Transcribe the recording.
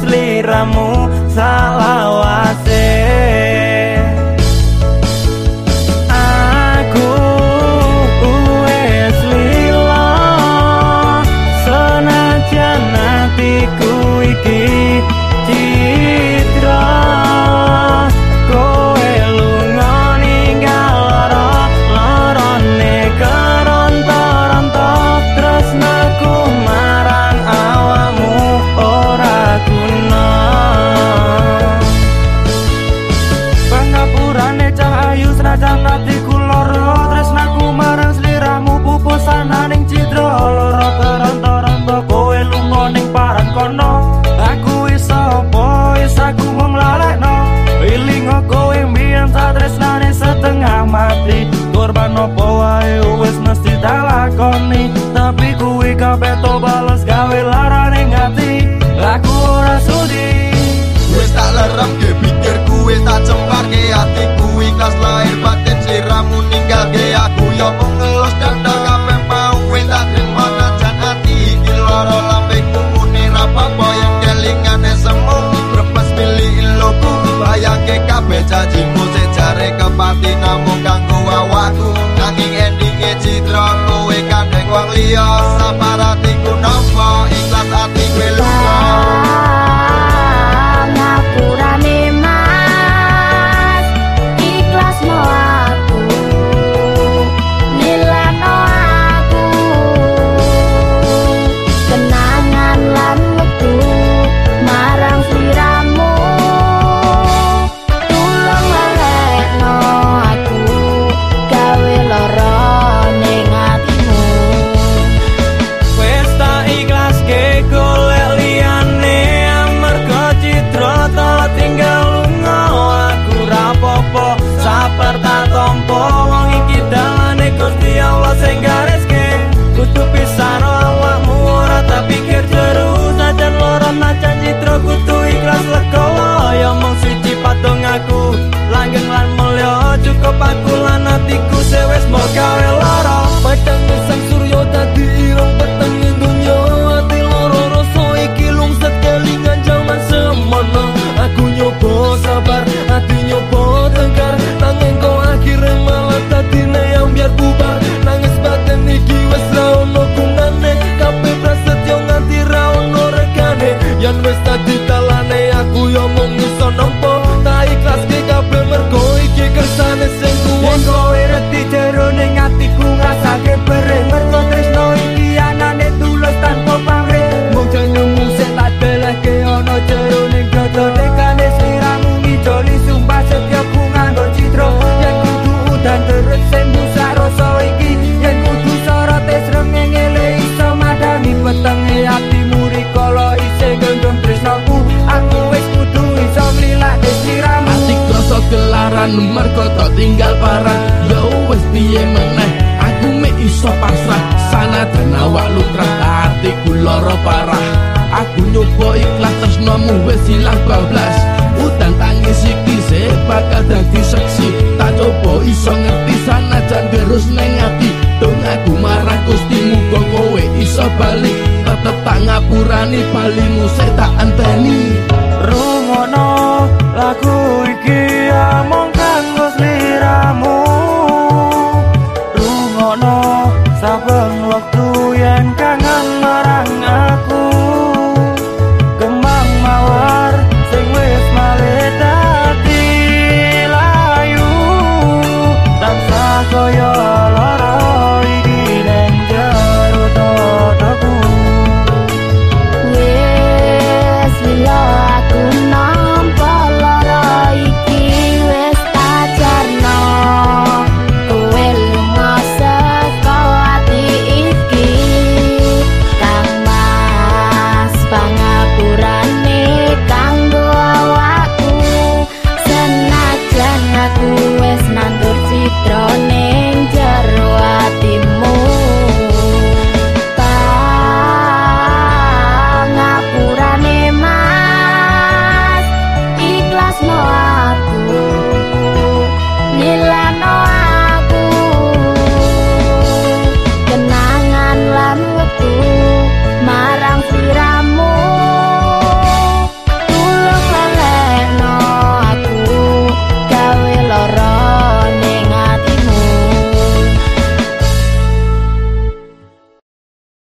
seliramu salawase lakoni tapi kuwi kabeh to balas gawe larane ngati. Aku ora sudi. Wis tak lerem ge pikir kuwi tak cemparke ati. Kuwi kelas lahir batin siramu ninggalke aku. Yo pengelos dan tak kabeh mau kuwi tak terima najan ati. Iki loro lambeku muni rapopo yang kelingane semu repes milih loku bayangke kabeh janjimu sejare kepati namung kanggo awakku. Nanging endi we are perkatompo jeroning atiku ngrasake perih. Mergo tresno iki anane tulus tanpa pamrih. Mung jenengmu sing tak deleke ana jeroning godone kane sliramu mijoli. Sumpah setya ku nganggo citra. Yen kudu udan terus sing busa rasa iki. Yen kudu sorote srengenge le iso madani petenge atimu rikala isih gendong tresnaku aku wis kudu iso mlilah sliramu. Ati rasa gelaran mergo tak tinggal parang piye meneh? Aku mek iso pasrah. Sanajan awak lutrah ati kula parah. Aku nyoba ikhlas tresnamu wis ilang bablas. Utang tangis iki bakal dadi seksi. Tak coba iso ngerti sanajan terus ning ati. Dong aku marah gusti muga kowe iso balik. Tetep tak ngapurani balimu tak enteni. Rumono